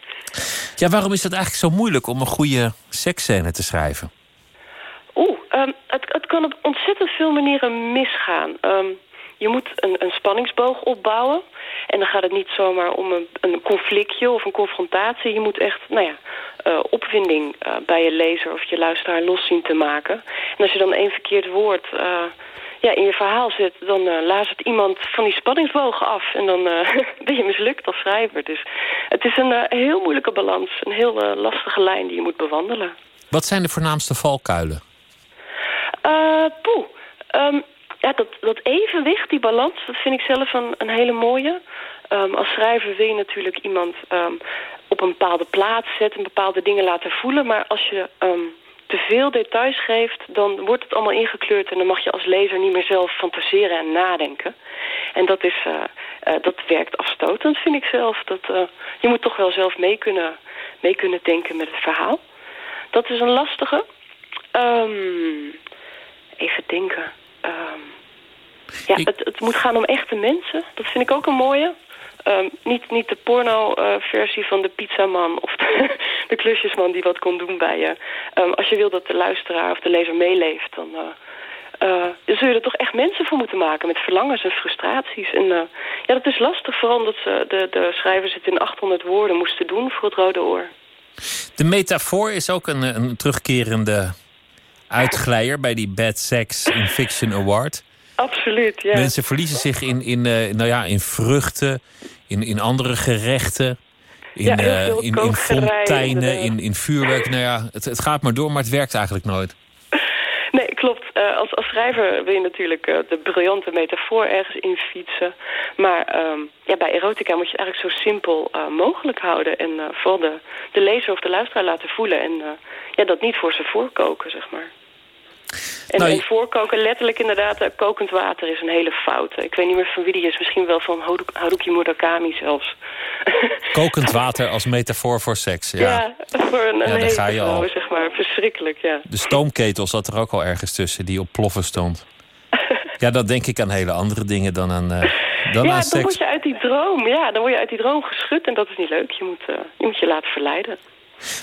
Ja, waarom is het eigenlijk zo moeilijk om een goede seksscène te schrijven? Oeh, um, het, het kan op ontzettend veel manieren misgaan. Um, je moet een, een spanningsboog opbouwen. En dan gaat het niet zomaar om een, een conflictje of een confrontatie. Je moet echt, nou ja, uh, opwinding uh, bij je lezer of je luisteraar los zien te maken. En als je dan één verkeerd woord uh, ja, in je verhaal zet... dan lazert iemand van die spanningsbogen af. En dan <laughs> ben je mislukt als schrijver. Dus het is een heel moeilijke balans. Een heel lastige lijn die je moet bewandelen. Wat zijn de voornaamste valkuilen? poeh. Um, ja, dat, dat evenwicht, die balans, dat vind ik zelf een, een hele mooie. Um, als schrijver wil je natuurlijk iemand um, op een bepaalde plaats zetten... bepaalde dingen laten voelen. Maar als je te veel details geeft, dan wordt het allemaal ingekleurd... en dan mag je als lezer niet meer zelf fantaseren en nadenken. En dat, is, uh, uh, dat werkt afstotend, vind ik zelf. Dat, uh, je moet toch wel zelf mee kunnen, mee kunnen denken met het verhaal. Dat is een lastige. even denken... Um, ja, ik... het, het, moet gaan om echte mensen. Dat vind ik ook een mooie. Um, niet, niet de porno-versie uh, van de pizzaman of <laughs> de, klusjesman die wat kon doen bij je. Um, als je wil dat de luisteraar of de lezer meeleeft, dan, uh, uh, dan zul je er toch echt mensen voor moeten maken met verlangens en frustraties. En ja, dat is lastig, vooral omdat ze, de, de schrijvers het in 800 woorden moesten doen voor het Rode Oor. De metafoor is ook een, een terugkerende uitglijer bij die Bad Sex in Fiction Award. Absoluut, ja. Mensen verliezen zich in, in, uh, nou ja, in vruchten, in, in andere gerechten. In, ja, uh, in, in fonteinen, in, in vuurwerk. Nou ja, het, het gaat maar door, maar het werkt eigenlijk nooit. <laughs> Nee, klopt. Uh, als, als schrijver wil je natuurlijk uh, de briljante metafoor ergens in fietsen. Maar um, ja, bij erotica moet je het eigenlijk zo simpel uh, mogelijk houden. En vooral de, de lezer of de luisteraar laten voelen. En ja, dat niet voor ze voorkoken, zeg maar. En, nou, en voorkoken, letterlijk inderdaad, uh, kokend water is een hele fout. Ik weet niet meer van wie die is, misschien wel van Haruki Murakami zelfs. <laughs> Kokend water als metafoor voor seks, ja. Ja, voor een, ja, een ga je al. zeg maar. Verschrikkelijk, ja. De stoomketel zat er ook al ergens tussen, die op ploffen stond. <laughs> ja, dat denk ik aan hele andere dingen dan aan, uh, dan ja, aan seks. dan word je uit die droom, ja, dan word je uit die droom geschud en dat is niet leuk. Je moet, uh, je, moet je laten verleiden.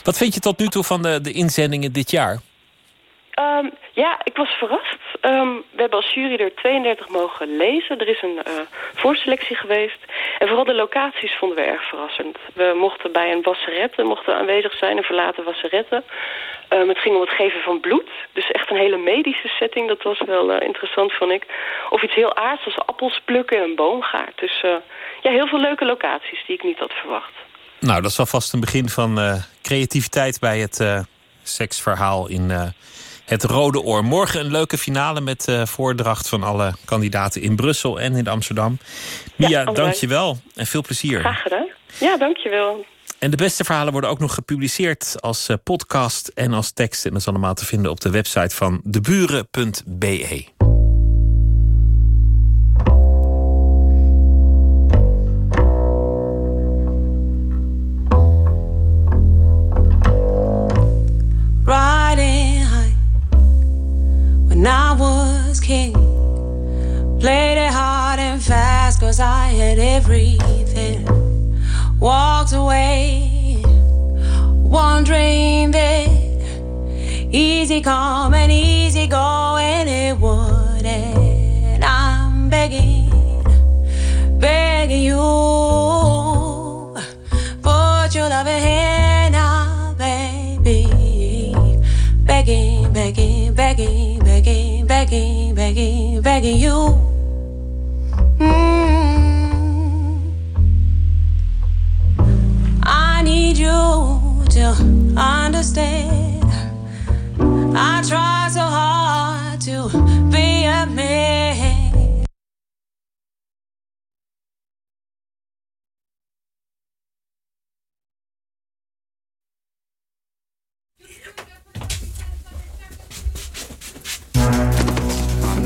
Wat vind je tot nu toe van de, de inzendingen dit jaar? Um, ja, ik was verrast. Um, we hebben als jury er 32 mogen lezen. Er is een uh, voorselectie geweest. En vooral de locaties vonden we erg verrassend. We mochten bij een wasserette mochten aanwezig zijn, een verlaten wasserette. Um, het ging om het geven van bloed. Dus echt een hele medische setting. Dat was wel uh, interessant, vond ik. Of iets heel aards als appels plukken en een boomgaard. Dus uh, ja, heel veel leuke locaties die ik niet had verwacht. Nou, dat is alvast een begin van creativiteit bij het seksverhaal in het Rode Oor. Morgen een leuke finale met uh, voordracht van alle kandidaten in Brussel en in Amsterdam. Mia, ja, dankjewel en veel plezier. Graag gedaan. Ja, dankjewel. En de beste verhalen worden ook nog gepubliceerd als uh, podcast en als tekst. En dat is allemaal te vinden op de website van deburen.be. was king. Played it hard and fast. cause I had everything. Walked away, wondering that easy come and easy go, and it wouldn't. I'm begging, begging you, put your loving hand out, baby. Begging, begging, begging, begging, begging, begging, begging you. Mm. I need you to understand. I try so hard to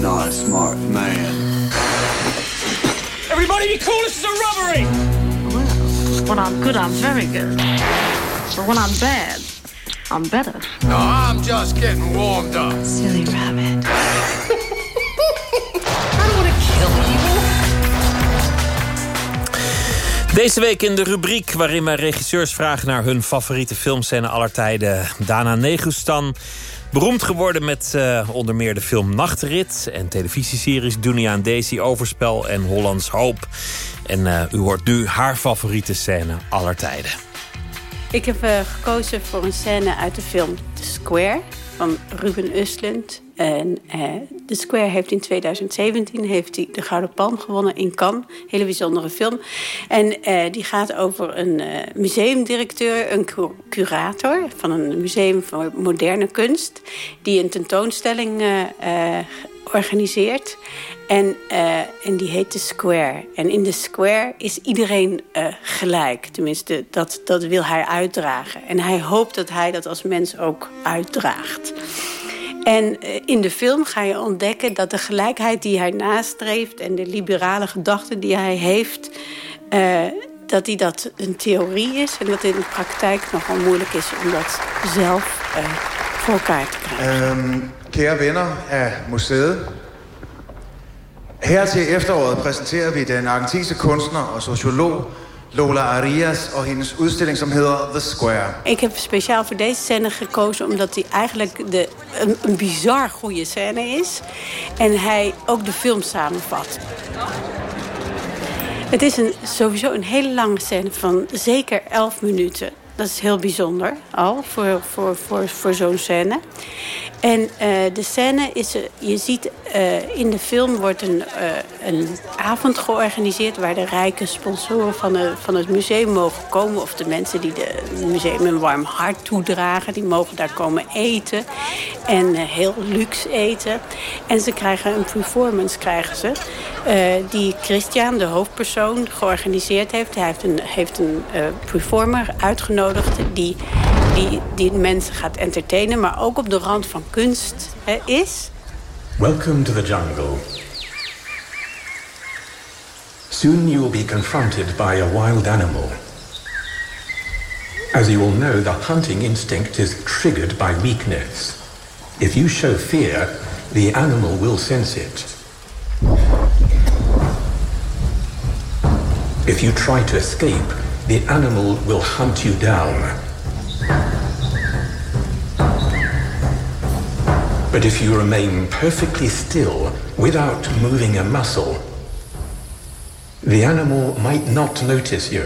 not a smart man. Everybody be cool, this is a robbery! When I'm good, I'm very good. But when I'm bad, I'm better. No, I'm just getting warmed up. Silly rabbit. <laughs> Deze week in de rubriek waarin wij regisseurs vragen naar hun favoriete filmscène aller tijden. Dana Negustan, beroemd geworden met eh, onder meer de film Nachtrit... en televisieseries Dunia en Daisy, Overspel en Hollands Hoop. En eh, u hoort nu haar favoriete scène aller tijden. Ik heb eh, gekozen voor een scène uit de film The Square van Ruben Östlund. En eh, The Square heeft in 2017 heeft hij de Gouden Palm gewonnen in Cannes. Hele bijzondere film. En eh, die gaat over een eh, museumdirecteur, een cu- curator van een museum voor moderne kunst. Die een tentoonstelling organiseert. En, en die heet The Square. En in The Square is iedereen gelijk. Tenminste, dat, dat wil hij uitdragen. En hij hoopt dat hij dat als mens ook uitdraagt. En eh, in de film ga je ontdekken dat de gelijkheid die hij nastreeft... en de liberale gedachten die hij heeft... eh, dat die dat een theorie is en dat in de praktijk nogal moeilijk is om dat zelf eh, voor elkaar te krijgen. Øhm, kære venner af museet. Her til efteråret præsenterer vi den argentinske kunstner og sociolog Lola Arias og hendes udstilling, som hedder The Square. Ik heb speciaal voor deze scène gekozen omdat hij eigenlijk de, een, een bizar goede scène is. En hij ook de film samenvat. Het is een, sowieso een hele lange scène van zeker 11 minuten. Dat is heel bijzonder al voor, voor, voor, voor zo'n scène. En eh, de scène is, je ziet eh, in de film wordt een, eh, een avond georganiseerd waar de rijke sponsoren van, van het museum mogen komen. Of de mensen die het museum een warm hart toedragen, die mogen daar komen eten. En heel luxe eten. En ze krijgen een performance, krijgen ze. die Christian, de hoofdpersoon, georganiseerd heeft. Hij heeft een, heeft een performer uitgenodigd die, die, die mensen gaat entertainen, maar ook op de rand van kunst eh, is. Welcome to the jungle. Soon you will be confronted by a wild animal. As you all know, the hunting instinct is triggered by weakness. If you show fear, the animal will sense it. If you try to escape, the animal will hunt you down. But if you remain perfectly still without moving a muscle, the animal might not notice you.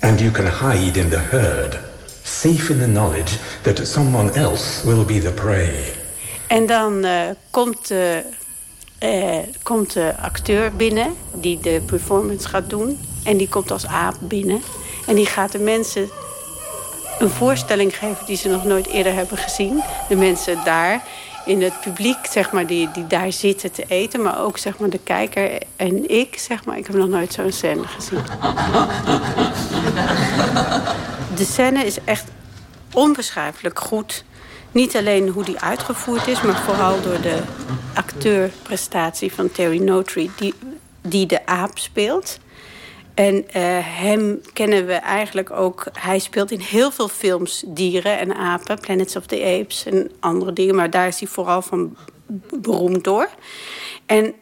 And you can hide in the herd, safe in the knowledge that someone else will be the prey. En dan eh, komt, de, eh, komt de acteur binnen die de performance gaat doen. En die komt als aap binnen. En die gaat de mensen een voorstelling geven die ze nog nooit eerder hebben gezien. De mensen daar in het publiek, zeg maar, die, die daar zitten te eten. Maar ook zeg maar, de kijker en ik, zeg maar. Ik heb nog nooit zo'n scène gezien. <laughs> De scène is echt onbeschrijfelijk goed. Niet alleen hoe die uitgevoerd is, maar vooral door de acteurprestatie van Terry Notary, die, die de aap speelt. En eh, hem kennen we eigenlijk ook. Hij speelt in heel veel films dieren en apen, Planets of the Apes en andere dingen, maar daar is hij vooral van beroemd door. En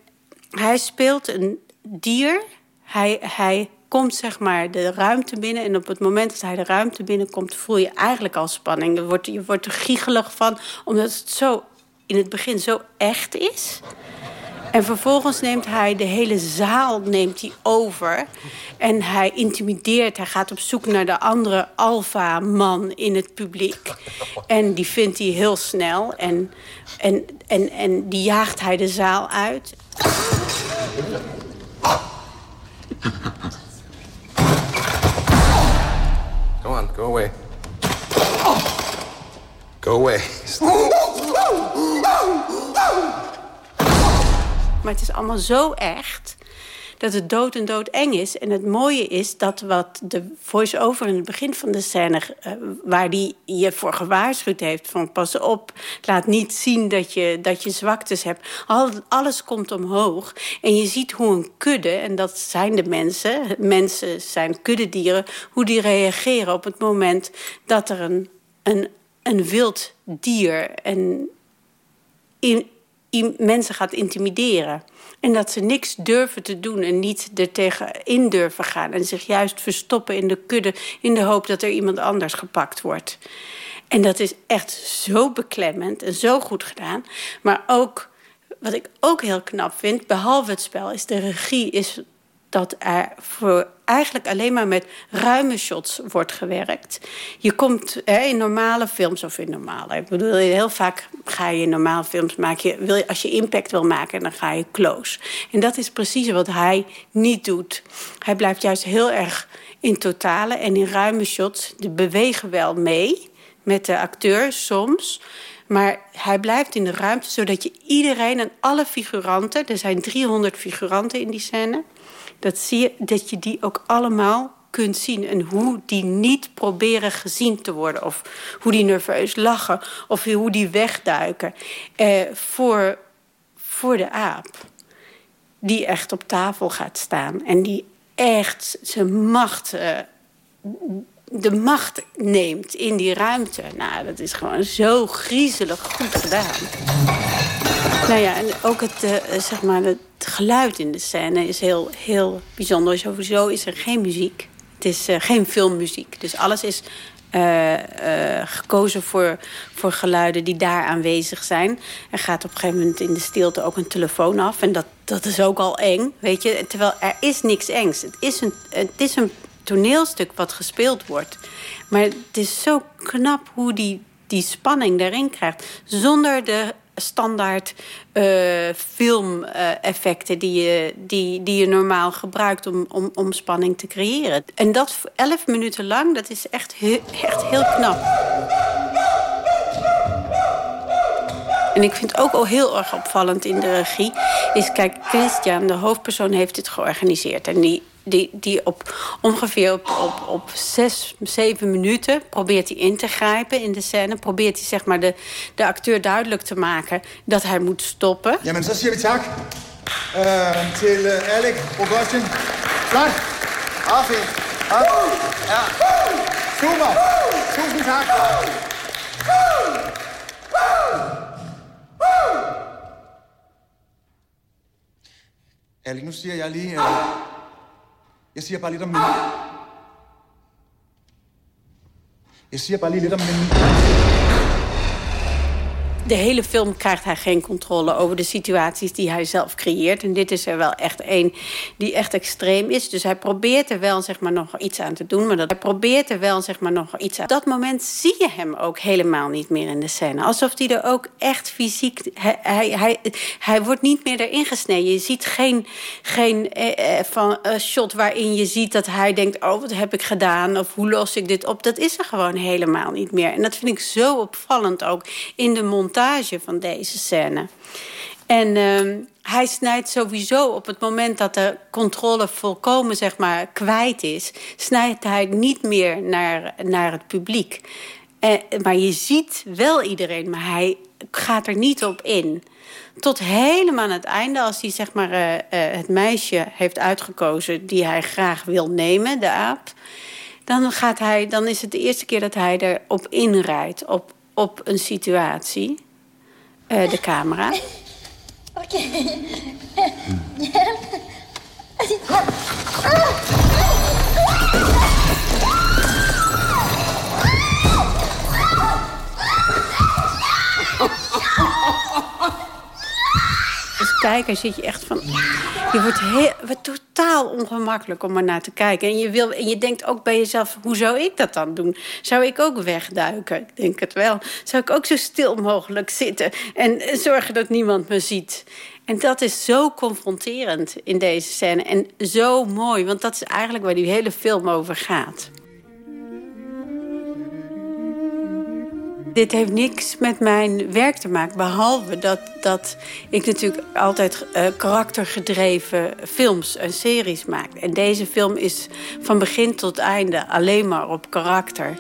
hij speelt een, dier. Hij, hij komt zeg maar de ruimte binnen. En op het moment dat hij de ruimte binnenkomt... voel je eigenlijk al spanning. Je wordt, je wordt er giegelig van, omdat het zo in het begin zo echt is. En vervolgens neemt hij de hele zaal neemt hij over. En hij intimideert. Hij gaat op zoek naar de andere alfa-man in het publiek. En die vindt hij heel snel. En, en, en, en die jaagt hij de zaal uit. Go on, go away. Go away. <laughs> Maar het is allemaal zo echt dat het dood en dood eng is. En het mooie is dat wat de voice-over in het begin van de scène... Uh, waar die je voor gewaarschuwd heeft, van pas op... laat niet zien dat je, dat je zwaktes hebt. Al, alles komt omhoog. En je ziet hoe een kudde, en dat zijn de mensen... mensen zijn kuddedieren, hoe die reageren op het moment... dat er een, een, een wild dier... En in, mensen gaat intimideren. En dat ze niks durven te doen en niet er tegenin durven gaan. En zich juist verstoppen in de kudde in de hoop dat er iemand anders gepakt wordt. En dat is echt zo beklemmend en zo goed gedaan. Maar ook, wat ik ook heel knap vind, behalve het spel, is de regie is dat er voor eigenlijk alleen maar met ruime shots wordt gewerkt. Je komt hè, in normale films, of in normale... Ik bedoel, heel vaak ga je in normale films maken... wil je, als je impact wil maken, dan ga je close. En dat is precies wat hij niet doet. Hij blijft juist heel erg in totale en in ruime shots. Die bewegen wel mee met de acteur soms... Maar hij blijft in de ruimte, zodat je iedereen en alle figuranten... er zijn 300 figuranten in die scène dat, zie je, dat je die ook allemaal kunt zien. En hoe die niet proberen gezien te worden. Of hoe die nerveus lachen. Of hoe die wegduiken. Eh, voor, voor de aap. Die echt op tafel gaat staan. En die echt zijn macht... Eh, de macht neemt in die ruimte. Nou, dat is gewoon zo griezelig goed gedaan. Nou ja, en ook het, uh, zeg maar, het geluid in de scène is heel, heel bijzonder. Sowieso is er geen muziek. Het is uh, geen filmmuziek. Dus alles is uh, gekozen voor, voor geluiden die daar aanwezig zijn. Er gaat op een gegeven moment in de stilte ook een telefoon af. En dat, dat is ook al eng, weet je. Terwijl er is niks engs. Het is een, het is een toneelstuk wat gespeeld wordt. Maar het is zo knap hoe die, die spanning daarin krijgt. Zonder de standaard uh, filmeffecten die, je, die, die je normaal gebruikt om, om, om spanning te creëren. En dat elf minuten lang, dat is echt, echt heel knap. En ik vind ook al heel erg opvallend in de regie... is, kijk, Christian, de hoofdpersoon, heeft dit georganiseerd. En die die, die op ongeveer op, op, op zes, zeven minuten probeert hij in te grijpen in de scène. Probeert hij zeg maar de, de acteur duidelijk te maken dat hij moet stoppen. Ja, men, så siger vi tak uh, til uh, Alec. Ah, fint. Ah. Ja. Super. Tusind tak. Alec, nu siger jeg lige... Uh... Jeg siger bare lidt om min... Jeg siger bare lige lidt om min... de hele film krijgt hij geen controle over de situaties die hij zelf creëert. En dit is er wel echt één die echt extreem is. Dus hij probeert er wel zeg maar, nog iets aan te doen. Maar dat, hij probeert er wel zeg maar, nog iets aan. Op dat moment zie je hem ook helemaal niet meer in de scène. Alsof hij er ook echt fysiek... Hij, hij, hij, hij wordt niet meer erin gesneden. Je ziet geen, geen eh, eh, van, uh, shot waarin je ziet dat hij denkt... oh, wat heb ik gedaan? Of hoe los ik dit op? Dat is er gewoon helemaal niet meer. En dat vind ik zo opvallend ook in de montage van deze scène. En uh, hij snijdt sowieso op het moment dat de controle volkomen zeg maar, kwijt is... snijdt hij niet meer naar, naar het publiek. Uh, maar je ziet wel iedereen, maar hij gaat er niet op in. Tot helemaal aan het einde, als hij zeg maar, uh, uh, het meisje heeft uitgekozen... die hij graag wil nemen, de aap... Dan, gaat hij, dan is het de eerste keer dat hij erop inrijdt, op, op een situatie eh, de camera. Oké. <laughs> Ah. Kijker zit je echt van... Je wordt, heel, totaal ongemakkelijk om er naar te kijken. En je, wil, en je denkt ook bij jezelf, hoe zou ik dat dan doen? Zou ik ook wegduiken? Ik denk het wel. Zou ik ook zo stil mogelijk zitten en zorgen dat niemand me ziet? En dat is zo confronterend in deze scène. En zo mooi, want dat is eigenlijk waar die hele film over gaat. Dit heeft niks met mijn werk te maken. Behalve dat, dat ik natuurlijk altijd uh, karaktergedreven films en series maak. En deze film is van begin tot einde alleen maar op karakter.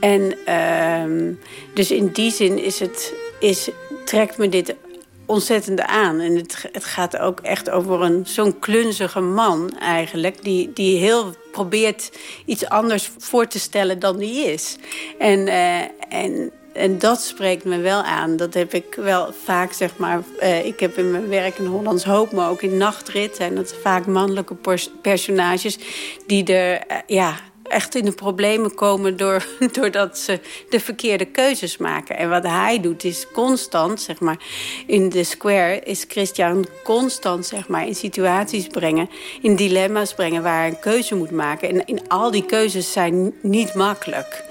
En uh, dus in die zin is het, is, trekt me dit ontzettend aan. En het, het gaat ook echt over zo'n klunzige man eigenlijk... Die, die heel probeert iets anders voor te stellen dan die is. En, uh, en en dat spreekt me wel aan. Dat heb ik wel vaak, zeg maar... Uh, ik heb in mijn werk in Hollands Hoop, maar ook in Nachtrit... en dat vaak mannelijke personages die er... Uh, ja, echt in de problemen komen door, <laughs> doordat ze de verkeerde keuzes maken. En wat hij doet is constant, zeg maar, in de square is Christian constant, zeg maar, in situaties brengen, in dilemma's brengen waar hij een keuze moet maken. En in al die keuzes zijn niet makkelijk.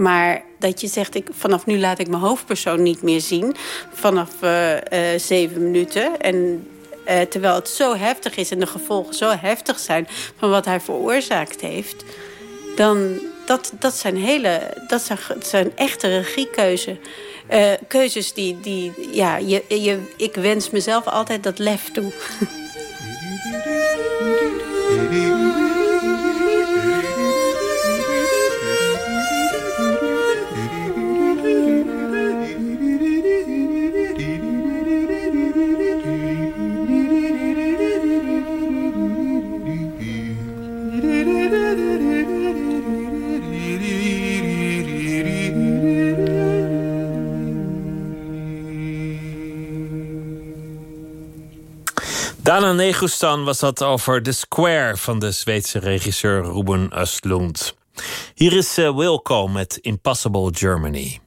Maar dat je zegt, ik, vanaf nu laat ik mijn hoofdpersoon niet meer zien. Vanaf uh, uh, zeven minuten. En uh, terwijl het zo heftig is en de gevolgen zo heftig zijn... van wat hij veroorzaakt heeft... dan dat, dat zijn hele, dat zijn, zijn echte regiekeuzes. keuzes die, die ja, je, je, ik wens mezelf altijd dat lef toe. <laughs> Dana Negustan was dat over The Square van de Zweedse regisseur Ruben Östlund. Hier is uh, Wilco met Impossible Germany.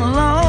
alone.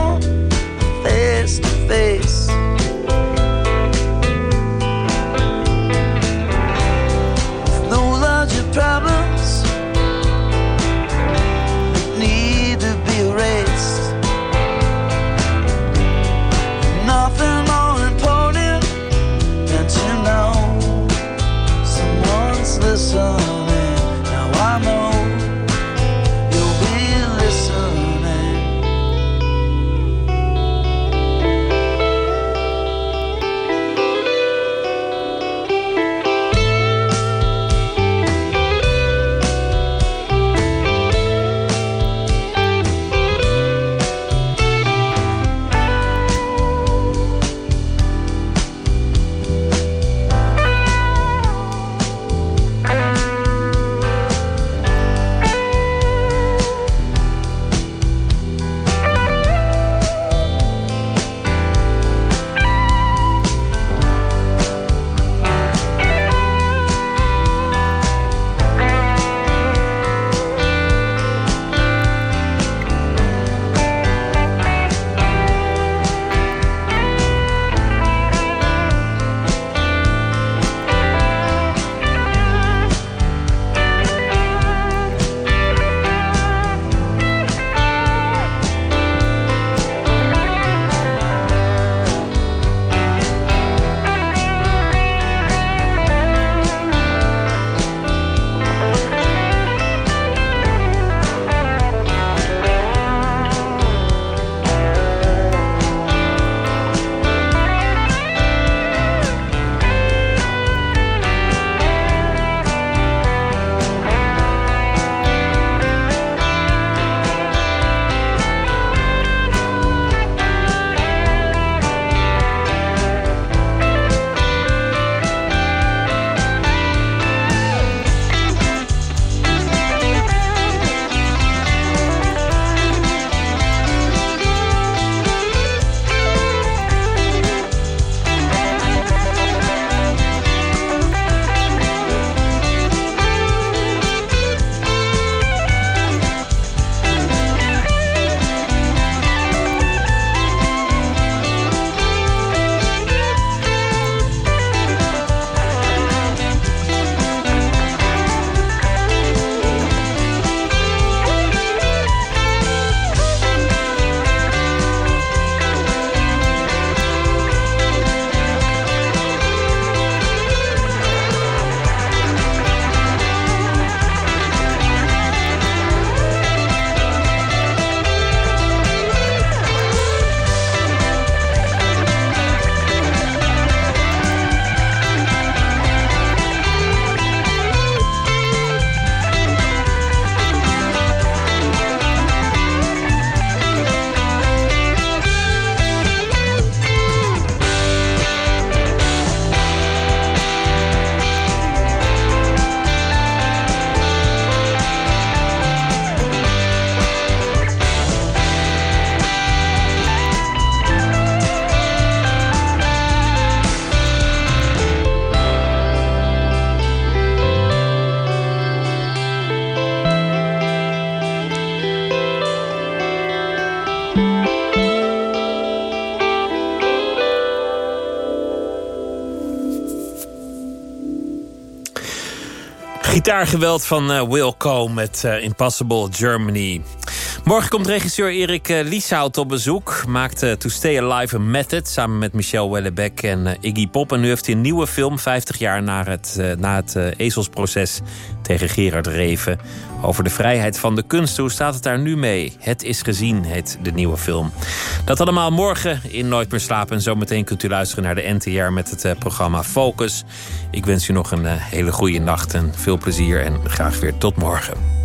Gitaargeweld van eh, Will Coe met eh, Impossible Germany. Morgen komt regisseur Erik uh, Lieshout op bezoek. Maakte To Stay Alive a Method samen met Michel Wellebeck en Iggy Pop. En nu heeft hij een nieuwe film, 50 jaar na het, na het ezelsproces tegen Gerard Reven. Over de vrijheid van de kunst. Hoe staat het daar nu mee? Het is gezien, heet de nieuwe film. Dat allemaal morgen in Nooit meer slapen. En zometeen kunt u luisteren naar de NTR met het programma Focus. Ik wens u nog een hele goede nacht en veel plezier. En graag weer tot morgen.